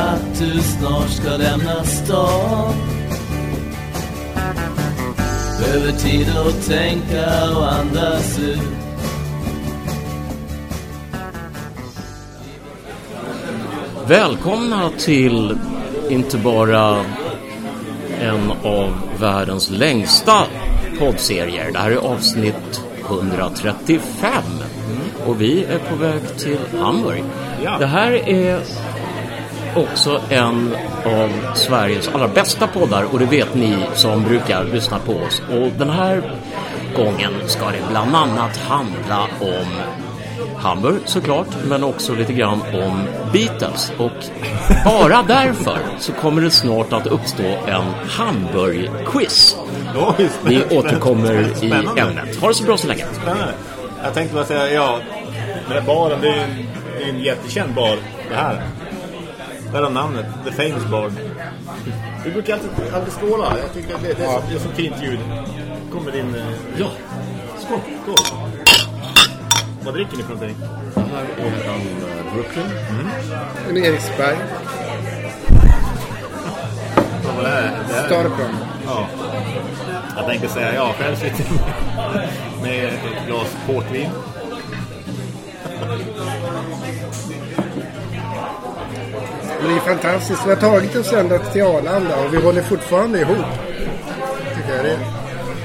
att du snart ska lämna stan Behöver tid att tänka och andas ut Välkomna till inte bara en av världens längsta poddserier. Det här är avsnitt 135 och vi är på väg till Hamburg. Det här är också en av Sveriges allra bästa poddar och det vet ni som brukar lyssna på oss. Och den här gången ska det bland annat handla om Hamburg såklart, men också lite grann om Beatles. Och bara därför så kommer det snart att uppstå en Hamburg-quiz. Vi återkommer i ämnet. Ha det så bra så länge. Spännande. Jag tänkte bara säga, ja, den här baren, det är en, det är en jättekänd bar, det här. Där namnet, The Famous Bar. Vi brukar alltid, alltid skåla. Jag tycker det, det, är så, det är så fint ljud. Kommer in... eh, Ja, Skål! Skål! Vad dricker ni för någonting? det här är en eh, Brooklyn. En Eriksberg. Vad var det här? Det här. Ja. Jag tänkte säga, ja, själv sitter jag med ett glas portvin. Det är fantastiskt. Vi har tagit oss ända till Arlanda och vi håller fortfarande ihop. Tycker jag det.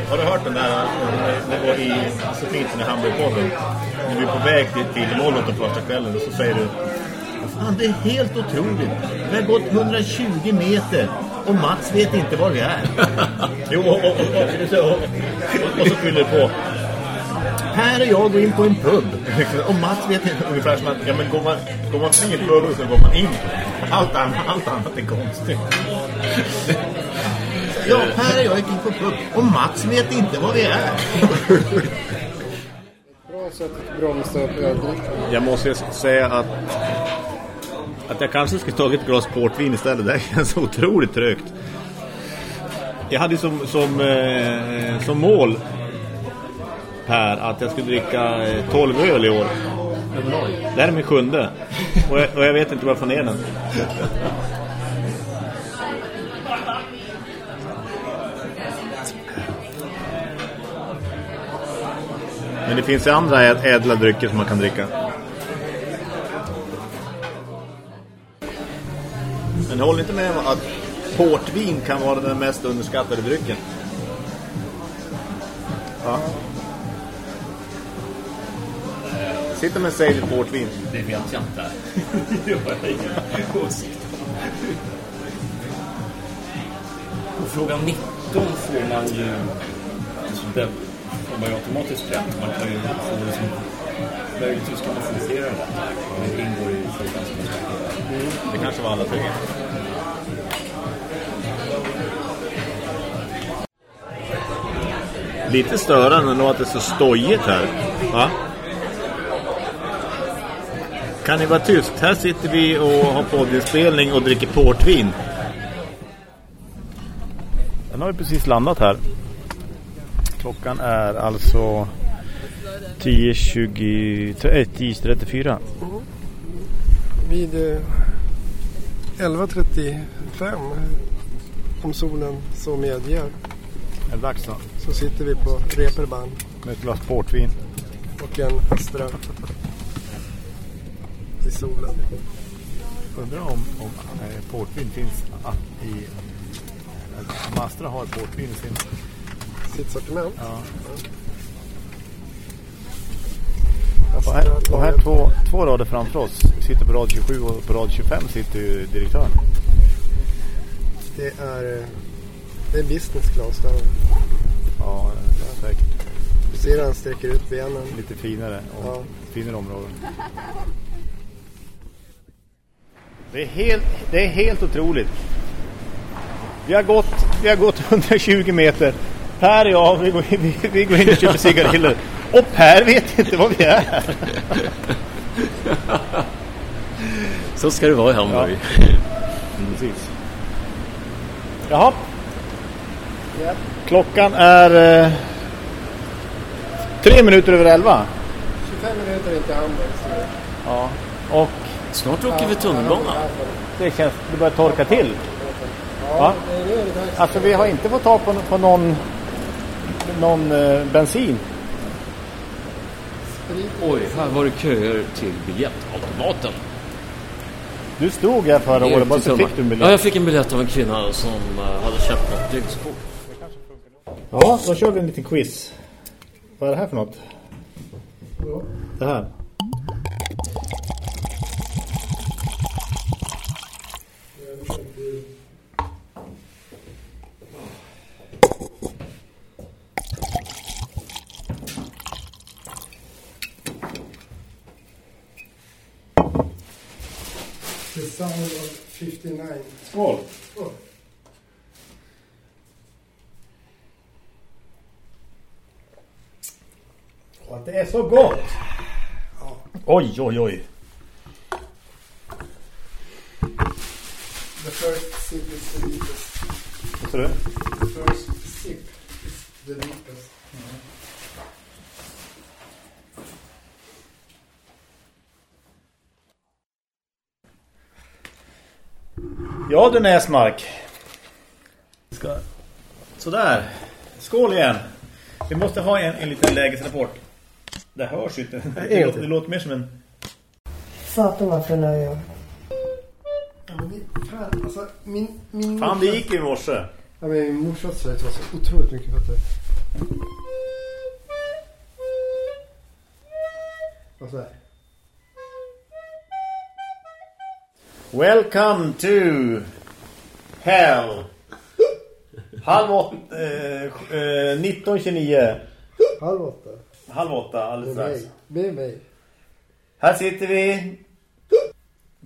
Har du hört den där, det var i fint i Hamburgpodden. När vi är på väg till, till Molotov första kvällen och så säger du Fan, det är helt otroligt. Vi har gått 120 meter och Mats vet inte var vi är. jo, och, och, och, och, så fyller du på. Här är jag går in på en pub. Och Mats vet inte ungefär som att ja, men går man, går man till en pub så går man in. Allt annat, allt annat är konstigt. Ja, här är jag gick in på pub. Och Mats vet inte var vi är. Bra sätt att bromsa upp öldrickan. Jag måste säga att att jag kanske skulle tagit ett glas portvin istället. Det känns otroligt trögt. Jag hade som, som, eh, som mål Per att jag skulle dricka eh, 12 öl i år. Det här är min sjunde. Och jag, och jag vet inte varför ner den. Men det finns ju andra ädla drycker som man kan dricka. Men håll inte med om att portvin kan vara den mest underskattade drycken. Ja. Sitter med sig lite portvin. Det vet jag inte. Det har jag ingen åsikt På fråga 19 får man ju... Alltså det får man ju automatiskt rätt. Man kan ju få det som... Möjligtvis kan man fokusera det. Det ingår i frågan som man ska Det kanske var alla tre. Lite störande nog att det är så stojigt här. Va? Kan ni vara tyst? Här sitter vi och har poddinspelning och dricker portvin. Den har vi precis landat här. Klockan är alltså 10.20... äh, 10.34. Vid eh, 11.35 om solen så medger Är det dags då? så sitter vi på Reeperbahn Med ett glas portvin. och en Astra i solen. Undrar om, om eh, portvin finns att i... Om Astra har portvin i sin... Sitt sortiment. Ja. Och här, och här två, två rader framför oss sitter på rad 27 och på rad 25 sitter ju direktören. Det är, eh, det är business class där. Ja, säkert. Du ser han sträcker ut benen. Lite finare och Ja. finare områden. Det är helt, det är helt otroligt. Vi har gått, vi har gått 120 meter. Per och jag, vi går, in- vi, vi går in och köper cigariller. Och Per vet inte var vi är. Så ska det vara i Hamburg. Precis. Jaha. Klockan är eh, tre minuter över elva. 25 minuter in till Hamburg. Ja. Och Snart åker vi tunnelbana. det känns, det börjar torka till. Va? Alltså vi har inte fått tag på, på någon, någon eh, bensin. Oj, här var det köer till biljettautomaten. Du stod här förra året, bara så fick du en Ja, biljett. jag fick en biljett av en kvinna som eh, hade köpt något dygnskort. Ja, då kör vi en liten quiz. Vad är det här för något? Det här. Sound of 59. Skål! Skål. Och det är så gott! Oj, oj, oj. The first sip is the deepest. Vad sa du? The first sip is the deepest. Ja du Näsmark. Ska... Sådär. Skål igen. Vi måste ha en, en liten lägesrapport. Det hörs ju inte. Det låter, det låter mer som en... Satan vad förnöjd jag. Ja, men det, fan, alltså, min, min Fan det gick ju i morse. Ja, men min morsas flöjt var så otroligt mycket bättre. Och så här. Welcome to hell. Halv åtta, eh, eh, 19.29. Halv åtta. Halv åtta alldeles Med strax. mig. Med mig. Här sitter vi.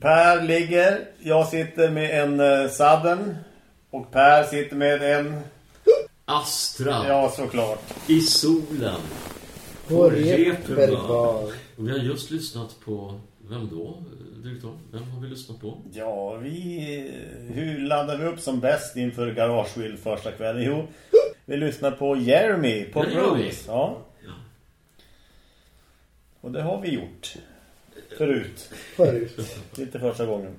Per ligger. Jag sitter med en uh, sadden. Och Per sitter med en... Astra Ja, såklart. i solen. På Reeperbahn. Reeperbahn. Och vi har just lyssnat på, vem då, direktör? Vem har vi lyssnat på? Ja, vi... Hur laddar vi upp som bäst inför Garagewill första kvällen? Jo, vi lyssnar på Jeremy på Det. Rose. Ja. Och det har vi gjort. Förut. Förut. Inte första gången.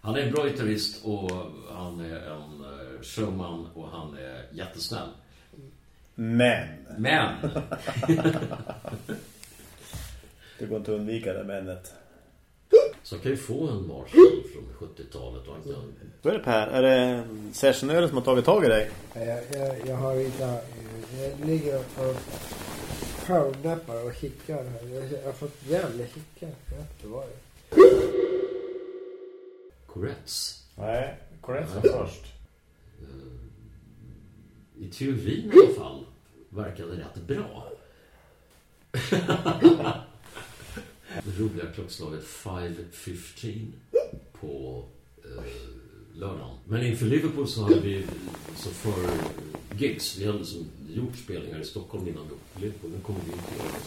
Han är en bra gitarrist och han är en eh, showman och han är jättesnäll. Men. Men, Det går inte att undvika det männet. så kan ju få en Marshall från 70-talet och han kan... Då är det Per. Är det sessionören som har tagit tag i dig? Ja, Jag, jag, jag har inte... Jag ligger och powernappar och kickar här. Jag, jag har fått jävla kickar. Jag vet inte vad det är. Corettes. Nej, korrekt som först. I teorin i alla fall verkade rätt bra. Det roliga klockslaget 5.15 på eh, lördagen. Men inför Liverpool så hade vi så för gigs. Vi hade liksom gjort spelningar i Stockholm innan till Liverpool. Nu kommer vi inte göra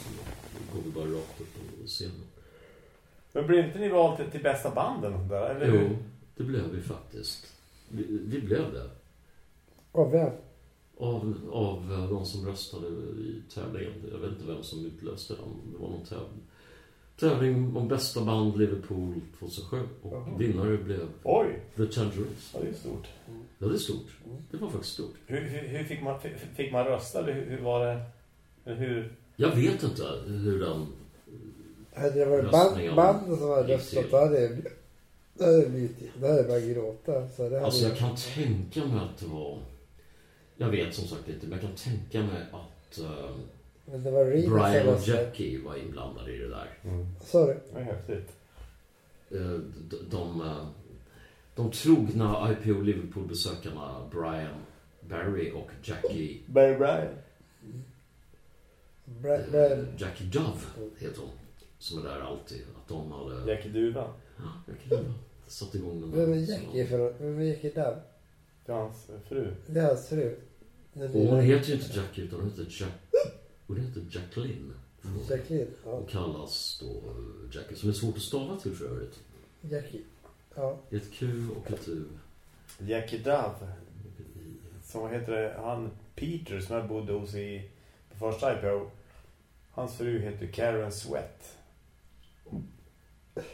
nu går vi bara rakt upp på scenen. Men blir inte ni vald till, till bästa banden där? Eller? Jo, det blev vi faktiskt. Vi, vi blev det. Av vem? Av, av de som röstade i tävlingen. Jag vet inte vem som utlöste den. Det var någon tävling. Tävling om bästa band Liverpool 2007. Och Jaha. vinnare blev Oj, The Tangerines. ja, det är stort. Ja, det är stort. Det var faktiskt stort. Hur, hur, hur fick, man, fick- man rösta? Eller hur, hur var det? Hur? Jag vet inte hur den... Hade det band, Röstningen bandet som hade röstat då hade jag då hade jag blivit... Hade jag börjat gråta. Så det Alltså jag kan tänka mig att det var... Jag vet som sagt inte, men jag kan tänka mig att Men det var Reed Brian och. Jackie var inblandade i det där. Sorry. Det är häftigt. Eh, de, de, eh, de trogna IPO Liverpool-besökarna Brian Barry och Jackie Barry Bryan. Bra, eh, bra, Jackie Dove heter hon. Som är där alltid. Att de hade... Jackie Duva. Ja, Jackie Dove. Satt igång den vem är Jackie för Vem är Jackie Dove? Det är hans fru. Det är hans fru. Den Och hon heter ju inte Jackie utan hon heter Jack... Hon heter Jacqueline. Jacqueline. Ja, Och kallas då Jackie. Som är svårt att stava till för övrigt. Jackie. Ja. Ett Q och ett U. Jackie Dove. Som heter det? Han Peter som jag bodde hos i på första IPO. Hans fru heter Karen Sweat.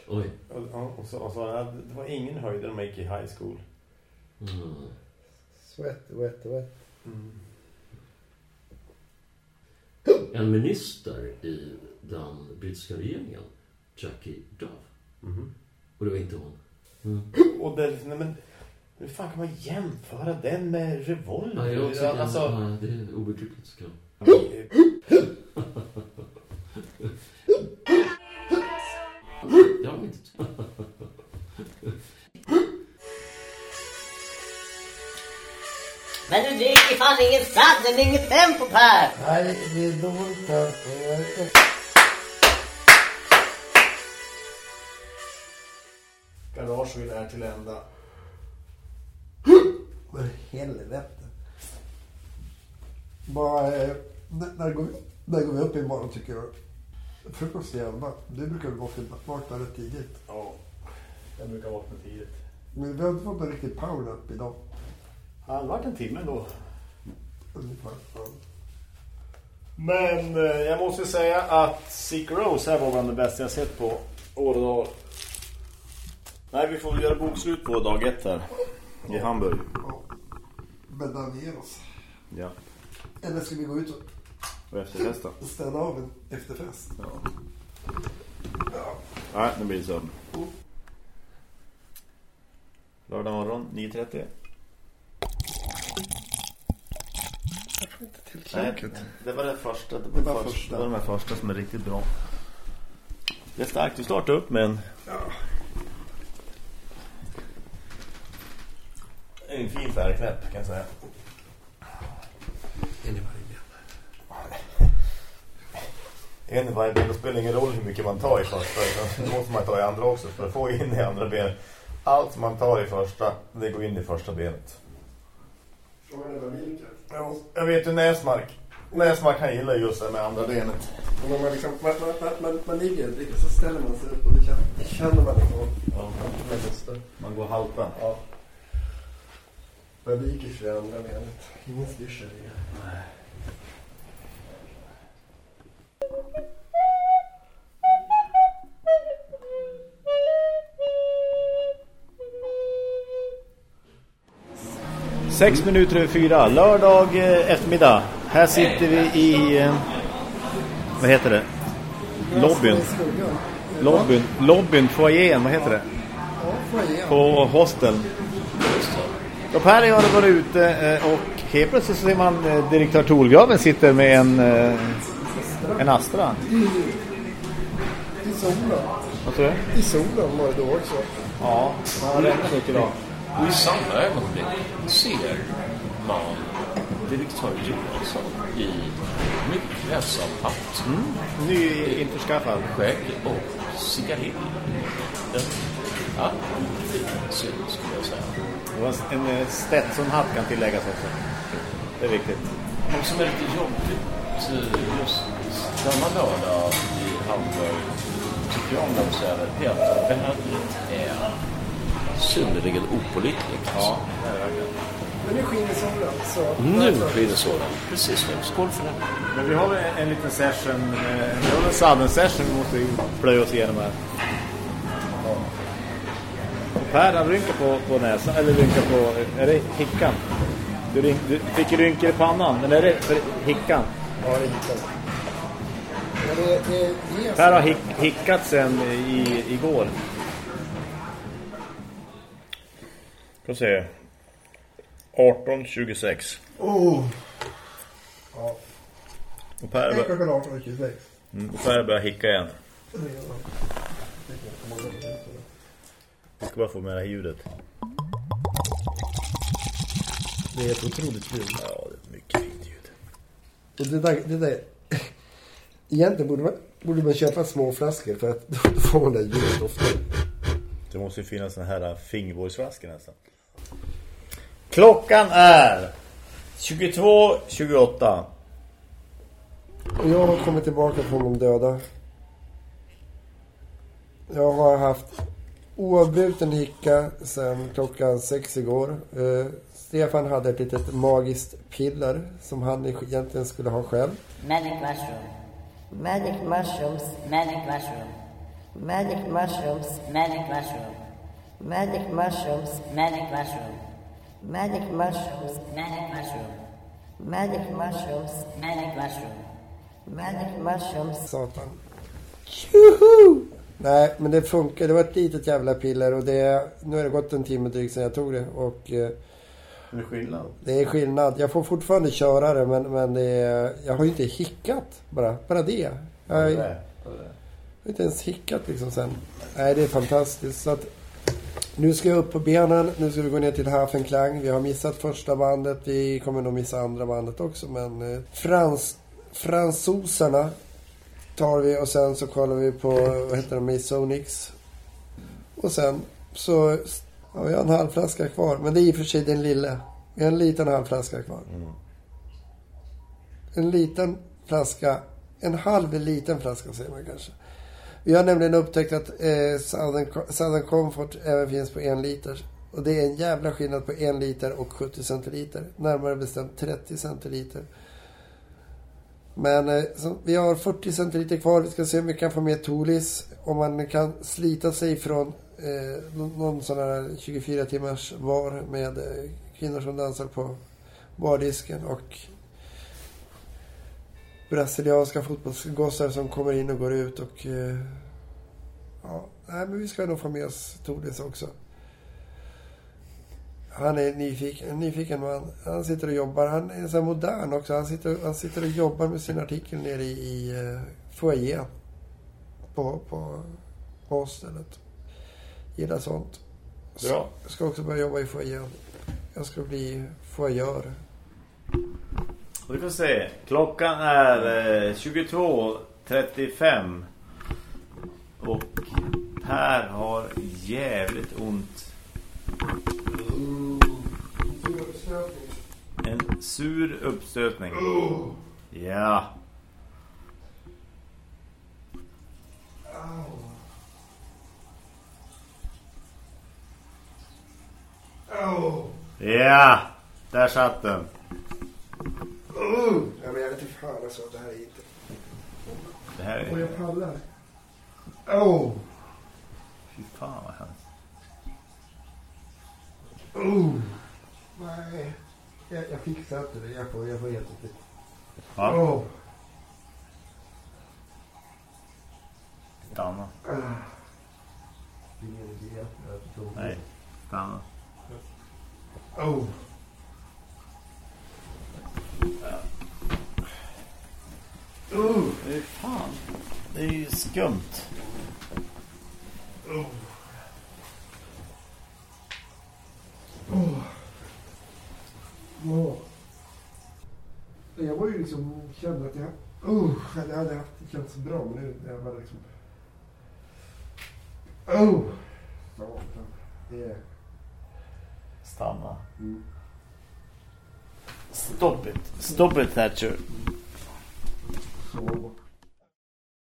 Oj. Och, ja, och, så, och så, det var ingen höjdare när man gick i high school. Mm. Sweat, wet, wet. En minister i den brittiska regeringen, Jackie Dove. Mhm. Och det var inte hon. Mm. Och det nej, men hur fan kan man jämföra den med revolver? Ja, jag också, Ja, alltså, ja, det är obegripligt. ska fan inget tempo Per! Nej, det är dåligt tempo. Jag- Garagevill är till ända. För helvete. Bara, eh, när, när, går vi, när går vi upp imorgon tycker jag? Frukost är elva. Du brukar väl vakna, vakna rätt tidigt. Ja, jag brukar vakna tidigt. Men vi har inte fått en riktig powernap idag. Ja, det har varit en timme då. Ungefär. Ja. Men eh, jag måste säga att Sick Rose här var bland det bästa jag sett på år och dag. Nej, vi får göra bokslut på dag ett här. I Hamburg. Ja. Bädda ner oss. Ja. Eller ska vi gå ut och Och efterfesta. städa av en efterfest? Ja. Nej, nu blir det sömn. Lördag morgon, 9.30. Till Nej, det var det första. Det Det var, var första. första. Det var de här första som är riktigt bra. Det är starkt. Du startar upp med en... En fin färgknäpp kan jag säga. En i varje ben. En i varje ben. Det spelar ingen roll hur mycket man tar i första. Det måste man ta i andra också för att få in i andra benet. Allt man tar i första, det går in i första benet. Frågan är vad vilken. Ja, Jag vet ju Näsmark. Näsmark han gillar just det med andra benet. Och när man, liksom, man, man, man, man, man ligger och dricker så ställer man sig upp och det känner, det känner man liksom. Ja, Man går halta. Ja. Man viker sig andra benet. Ingen styr sig. Sex minuter över fyra, lördag eh, eftermiddag. Här sitter vi i, eh, vad heter det? Lobbyn. Lobbyn, lobbyn, foajén, vad heter det? På hostel. Och Per och jag varit ute eh, och helt plötsligt så ser man direktör Tolgraven sitter med en, en Astra. I solen. Vad tror du? I solen var det då också. Ja, man har räknat mycket idag. Och i samma ögonblick ser man direktör Johansson i mycket klädsam hatt, Ny införskaffad. skägg och cigarill. En, ja, fin syn skulle jag säga. Det var en eh, Stetson-hatt kan tilläggas också. Det är viktigt. Något som är lite jobbigt eh, just denna lördag i Hamburg tycker jag om det också är att vädret är synnerligen opålitligt. Ja, det är det verkligen. Men nu skiner solen. Så Nu blir det så. Precis nu. Skål för det. Men vi har en, en liten session, eh, vi har en sudden session vi måste plöja oss igenom här. Och Per han rynkar på, på näsan, eller rynkar på, är det hickan? Du, ryn, du fick rynkor i pannan, eller är det för hickan? Ja, det hittar jag. Men det, det, det är Per har hick, hickat sen i, igår. Ska se. 18.26. Oh. Ja, Och Per, bör, klockan 18.26. mm, och per börjar hicka igen. Vi ska bara få med det här ljudet. Det är ett otroligt ljud. Ja, det är mycket fint ljud. Och det där, det där... Egentligen borde man, borde man köpa små flaskor för att då får man det ljudet ofta. Det måste ju finnas såna här fingerborgsflaskor nästan. Klockan är 22.28. Och jag har kommit tillbaka från de döda. Jag har haft oavbruten hicka sedan klockan sex igår. Eh, Stefan hade ett litet magiskt piller som han egentligen skulle ha själv. Magic mushroom. Magic mushrooms. Magic mushroom. Magic mushrooms. Magic mushroom. Magic mushrooms. Magic mushroom. Magic mushrooms. Magic mushroom. Magic mushrooms. Magic mushroom. Magic mushrooms. Satan. Tjoho! Nej, men det funkar. Det var ett litet jävla piller och det, nu har det gått en timme drygt sedan jag tog det. Och eh, Det är skillnad. det är skillnad. Jag får fortfarande köra det men, men det är, jag har ju inte hickat. Bara, bara det. Jag har det är- inte ens hickat liksom sen. Nej, det är fantastiskt. Så att, nu ska jag upp på benen. Nu ska vi gå ner till Hafenklang. Vi har missat första bandet. Vi kommer nog missa andra bandet också. Men eh, frans, fransosarna tar vi och sen så kollar vi på, vad heter de, Masonix. Och sen så har vi en halv flaska kvar. Men det är i och för sig den lilla. Vi har en liten halv flaska kvar. En liten flaska. En halv liten flaska säger man kanske. Vi har nämligen upptäckt att eh, Southern, Southern Comfort även finns på en liter. Och det är en jävla skillnad på en liter och 70 centiliter. Närmare bestämt 30 centiliter. Men eh, så, vi har 40 centiliter kvar. Vi ska se om vi kan få med Tolis. Om man kan slita sig från eh, någon sån här 24 timmars var med eh, kvinnor som dansar på bardisken och brasilianska fotbollsgossar som kommer in och går ut och... Eh, ja, nej, men vi ska nog få med oss Tolis också. Han är nyfiken, en nyfiken man. Han sitter och jobbar. Han är så modern också. Han sitter, han sitter och jobbar med sin artikel nere i, i uh, foajén. På, på, på hostelet. Gillar sånt. Bra. Jag ska också börja jobba i foajén. Jag ska bli foajör. Vi får se. Klockan är eh, 22.35. Och Per har jävligt ont. En sur uppstötning. Ja. Ja, där satt den. Ja, men jag vet inte fan alltså. Det här är inte... Det här Och är... jag pallar. Oh! Fy fan vad hemskt. Oh! Nej. Jag, jag fixar inte det. Jag får, jag får helt inte. Ja, Oh! stanna. Ingen idé. Nej, stanna. Oh! Oh! Fy fan. Det är ju skumt. Oh. Jag var ju liksom, kände att jag, oh, jag hade haft, det känts bra men nu är jag bara liksom, oh. Satan. Det är, Stanna. mm. Stop it. Stop it Thatcher. Så.